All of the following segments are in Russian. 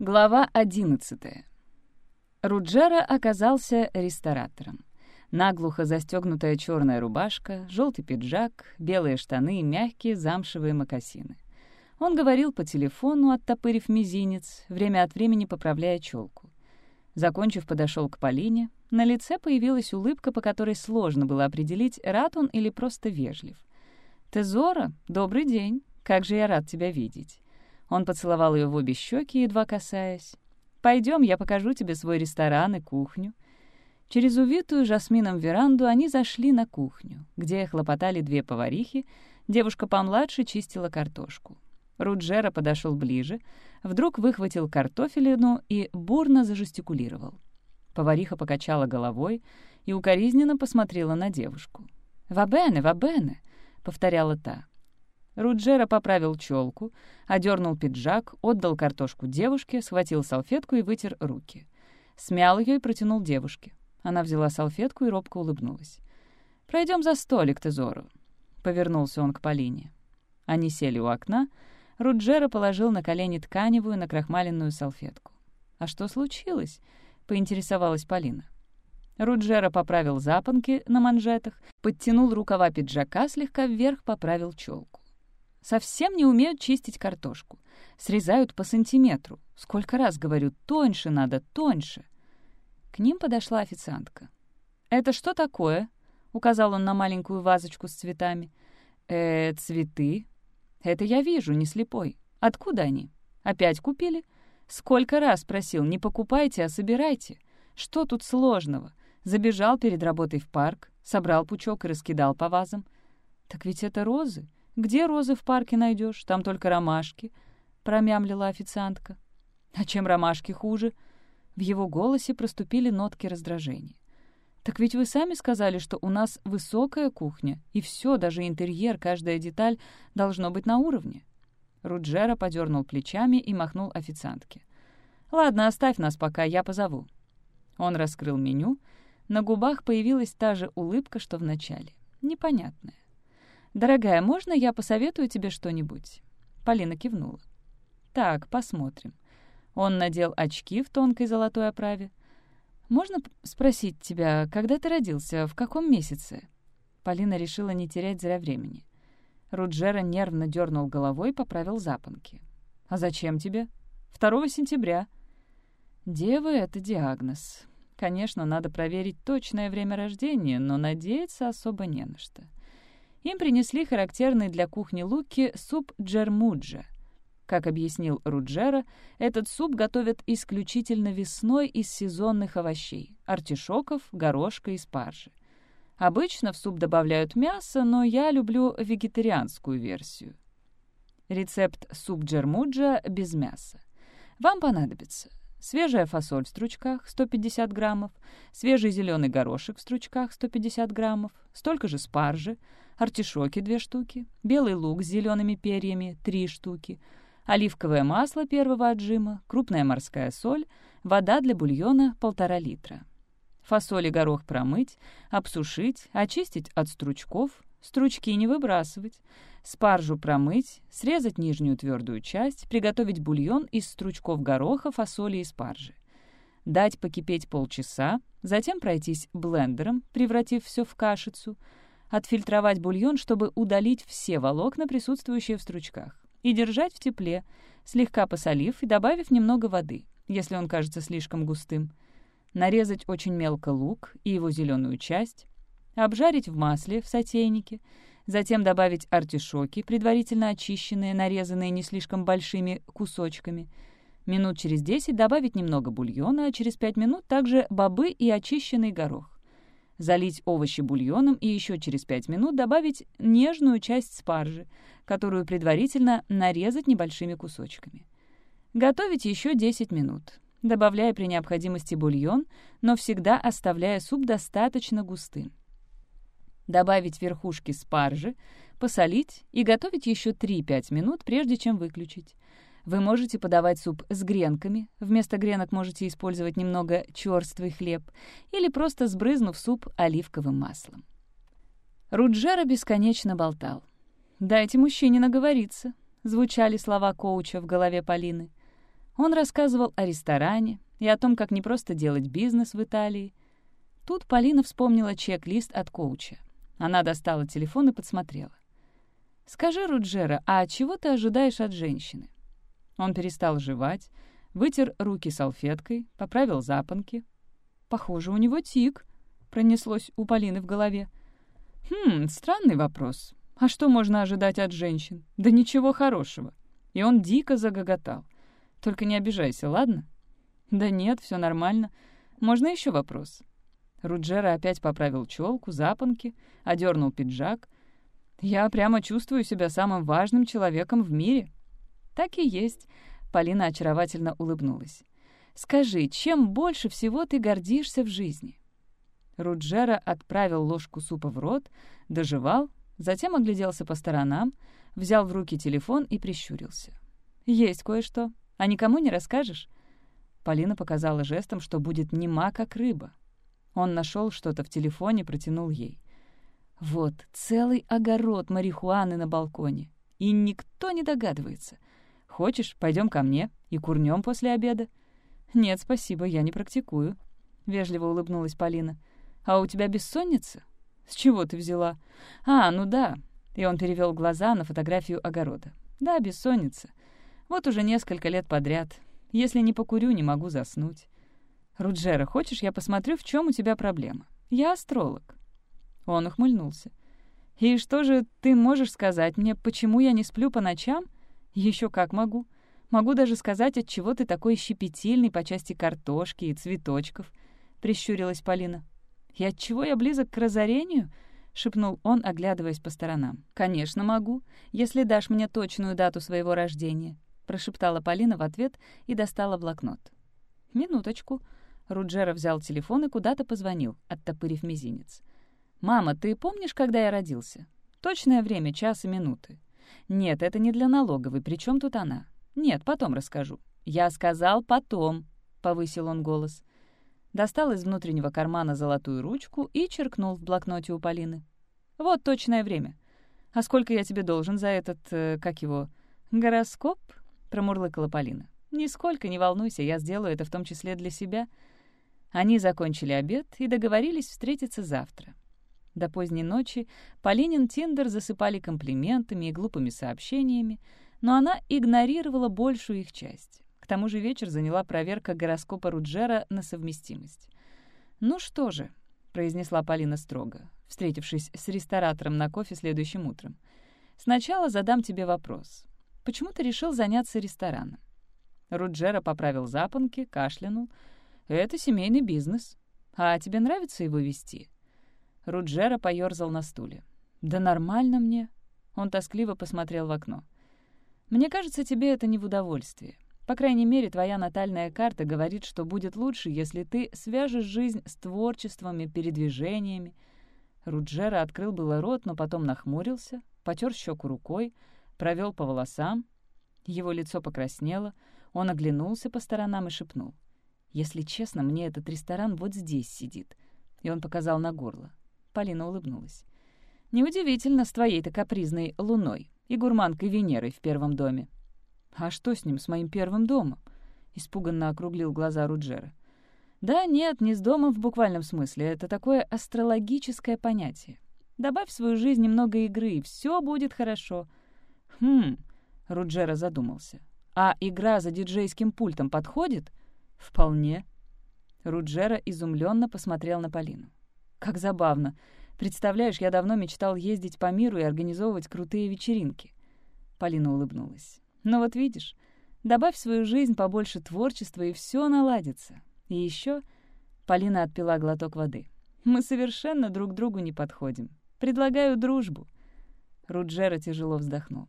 Глава 11. Руджера оказался ресторатором. Наглухо застегнутая черная рубашка, желтый пиджак, белые штаны и мягкие замшевые мокасины. Он говорил по телефону, оттопырив мизинец, время от времени поправляя челку. Закончив, подошел к Полине. На лице появилась улыбка, по которой сложно было определить, рад он или просто вежлив. «Тезора, добрый день. Как же я рад тебя видеть». Он поцеловал ее в обе щеки, едва касаясь. «Пойдем, я покажу тебе свой ресторан и кухню». Через увитую жасмином веранду они зашли на кухню, где хлопотали две поварихи, девушка помладше чистила картошку. Руджера подошел ближе, вдруг выхватил картофелину и бурно зажестикулировал. Повариха покачала головой и укоризненно посмотрела на девушку. «Вабене, вабене!» — повторяла та. Руджера поправил челку, одернул пиджак, отдал картошку девушке, схватил салфетку и вытер руки. Смял ее и протянул девушке. Она взяла салфетку и робко улыбнулась. «Пройдем за столик, Тезору», — повернулся он к Полине. Они сели у окна. Руджера положил на колени тканевую накрахмаленную салфетку. «А что случилось?» — поинтересовалась Полина. Руджера поправил запонки на манжетах, подтянул рукава пиджака слегка вверх, поправил челку. Совсем не умеют чистить картошку. Срезают по сантиметру. Сколько раз говорю, тоньше надо, тоньше. К ним подошла официантка. «Это что такое?» — указал он на маленькую вазочку с цветами. «Э, цветы?» «Это я вижу, не слепой. Откуда они? Опять купили?» «Сколько раз просил, не покупайте, а собирайте. Что тут сложного?» Забежал перед работой в парк, собрал пучок и раскидал по вазам. «Так ведь это розы. «Где розы в парке найдешь? Там только ромашки», — промямлила официантка. «А чем ромашки хуже?» В его голосе проступили нотки раздражения. «Так ведь вы сами сказали, что у нас высокая кухня, и все, даже интерьер, каждая деталь должно быть на уровне». Руджера подернул плечами и махнул официантке. «Ладно, оставь нас пока, я позову». Он раскрыл меню. На губах появилась та же улыбка, что в начале. Непонятная. «Дорогая, можно я посоветую тебе что-нибудь?» Полина кивнула. «Так, посмотрим». Он надел очки в тонкой золотой оправе. «Можно спросить тебя, когда ты родился, в каком месяце?» Полина решила не терять зря времени. Руджера нервно дернул головой и поправил запонки. «А зачем тебе?» «2 сентября». «Девы — это диагноз. Конечно, надо проверить точное время рождения, но надеяться особо не на что. Им принесли характерный для кухни Луки суп джермуджа. Как объяснил Руджера, этот суп готовят исключительно весной из сезонных овощей — артишоков, горошка и спаржи. Обычно в суп добавляют мясо, но я люблю вегетарианскую версию. Рецепт суп джермуджа без мяса. Вам понадобится свежая фасоль в стручках 150 граммов, свежий зеленый горошек в стручках 150 граммов, столько же спаржи, артишоки две штуки, белый лук с зелеными перьями три штуки, оливковое масло первого отжима, крупная морская соль, вода для бульона полтора литра. Фасоль и горох промыть, обсушить, очистить от стручков, стручки не выбрасывать, спаржу промыть, срезать нижнюю твердую часть, приготовить бульон из стручков гороха, фасоли и спаржи. Дать покипеть полчаса, затем пройтись блендером, превратив все в кашицу, отфильтровать бульон, чтобы удалить все волокна, присутствующие в стручках, и держать в тепле, слегка посолив и добавив немного воды, если он кажется слишком густым. Нарезать очень мелко лук и его зеленую часть, обжарить в масле в сотейнике, затем добавить артишоки, предварительно очищенные, нарезанные не слишком большими кусочками. Минут через 10 добавить немного бульона, а через 5 минут также бобы и очищенный горох залить овощи бульоном и еще через 5 минут добавить нежную часть спаржи, которую предварительно нарезать небольшими кусочками. Готовить еще 10 минут, добавляя при необходимости бульон, но всегда оставляя суп достаточно густым. Добавить верхушки спаржи, посолить и готовить еще 3-5 минут, прежде чем выключить. Вы можете подавать суп с гренками, вместо гренок можете использовать немного черствый хлеб или просто сбрызнув суп оливковым маслом. Руджера бесконечно болтал. «Дайте мужчине наговориться», — звучали слова коуча в голове Полины. Он рассказывал о ресторане и о том, как не просто делать бизнес в Италии. Тут Полина вспомнила чек-лист от коуча. Она достала телефон и подсмотрела. «Скажи, Руджера, а чего ты ожидаешь от женщины?» Он перестал жевать, вытер руки салфеткой, поправил запонки. «Похоже, у него тик», — пронеслось у Полины в голове. «Хм, странный вопрос. А что можно ожидать от женщин? Да ничего хорошего». И он дико загоготал. «Только не обижайся, ладно?» «Да нет, все нормально. Можно еще вопрос?» Руджера опять поправил челку, запонки, одернул пиджак. «Я прямо чувствую себя самым важным человеком в мире». «Так и есть», — Полина очаровательно улыбнулась. «Скажи, чем больше всего ты гордишься в жизни?» Руджера отправил ложку супа в рот, доживал, затем огляделся по сторонам, взял в руки телефон и прищурился. «Есть кое-что. А никому не расскажешь?» Полина показала жестом, что будет нема, как рыба. Он нашел что-то в телефоне, протянул ей. «Вот, целый огород марихуаны на балконе. И никто не догадывается. Хочешь, пойдем ко мне и курнем после обеда?» «Нет, спасибо, я не практикую», — вежливо улыбнулась Полина. «А у тебя бессонница? С чего ты взяла?» «А, ну да». И он перевел глаза на фотографию огорода. «Да, бессонница. Вот уже несколько лет подряд. Если не покурю, не могу заснуть. Руджера, хочешь, я посмотрю, в чем у тебя проблема? Я астролог». Он ухмыльнулся. «И что же ты можешь сказать мне, почему я не сплю по ночам?» Еще как могу. Могу даже сказать, от чего ты такой щепетильный по части картошки и цветочков», — прищурилась Полина. «И от чего я близок к разорению?» — шепнул он, оглядываясь по сторонам. «Конечно могу, если дашь мне точную дату своего рождения», — прошептала Полина в ответ и достала блокнот. «Минуточку». Руджера взял телефон и куда-то позвонил, оттопырив мизинец. «Мама, ты помнишь, когда я родился? Точное время, час и минуты». «Нет, это не для налоговой, при чем тут она?» «Нет, потом расскажу». «Я сказал потом», — повысил он голос достал из внутреннего кармана золотую ручку и черкнул в блокноте у Полины. «Вот точное время. А сколько я тебе должен за этот, э, как его, гороскоп?» — промурлыкала Полина. «Нисколько, не волнуйся, я сделаю это в том числе для себя». Они закончили обед и договорились встретиться завтра. До поздней ночи Полинин Тиндер засыпали комплиментами и глупыми сообщениями, но она игнорировала большую их часть. К тому же вечер заняла проверка гороскопа Руджера на совместимость. «Ну что же», — произнесла Полина строго, встретившись с ресторатором на кофе следующим утром. «Сначала задам тебе вопрос. Почему ты решил заняться рестораном?» Руджера поправил запонки, кашлянул. «Это семейный бизнес. А тебе нравится его вести?» Руджера поёрзал на стуле. «Да нормально мне». Он тоскливо посмотрел в окно. «Мне кажется, тебе это не в удовольствие. По крайней мере, твоя натальная карта говорит, что будет лучше, если ты свяжешь жизнь с творчеством и передвижениями. Руджера открыл было рот, но потом нахмурился, потер щеку рукой, провел по волосам. Его лицо покраснело, он оглянулся по сторонам и шепнул. «Если честно, мне этот ресторан вот здесь сидит». И он показал на горло. Полина улыбнулась. «Неудивительно с твоей-то капризной луной и гурманкой Венерой в первом доме. «А что с ним, с моим первым домом?» — испуганно округлил глаза Руджера. «Да нет, не с домом в буквальном смысле. Это такое астрологическое понятие. Добавь в свою жизнь немного игры, и все будет хорошо». «Хм...» — Руджера задумался. «А игра за диджейским пультом подходит?» «Вполне». Руджера изумленно посмотрел на Полину. «Как забавно. Представляешь, я давно мечтал ездить по миру и организовывать крутые вечеринки». Полина улыбнулась. Но вот видишь, добавь в свою жизнь побольше творчества, и все наладится. И еще Полина отпила глоток воды. Мы совершенно друг другу не подходим. Предлагаю дружбу. Руджера тяжело вздохнул.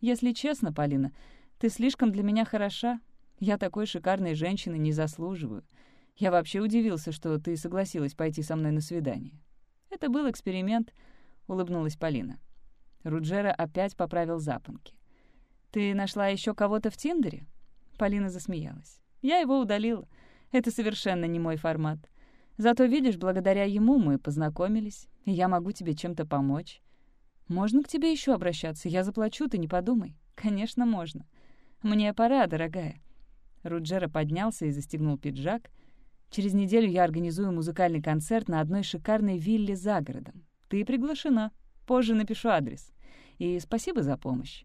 Если честно, Полина, ты слишком для меня хороша. Я такой шикарной женщины не заслуживаю. Я вообще удивился, что ты согласилась пойти со мной на свидание. Это был эксперимент, улыбнулась Полина. Руджера опять поправил запонки. «Ты нашла еще кого-то в Тиндере?» Полина засмеялась. «Я его удалила. Это совершенно не мой формат. Зато, видишь, благодаря ему мы познакомились, и я могу тебе чем-то помочь. Можно к тебе еще обращаться? Я заплачу, ты не подумай. Конечно, можно. Мне пора, дорогая». Руджера поднялся и застегнул пиджак. «Через неделю я организую музыкальный концерт на одной шикарной вилле за городом. Ты приглашена. Позже напишу адрес. И спасибо за помощь.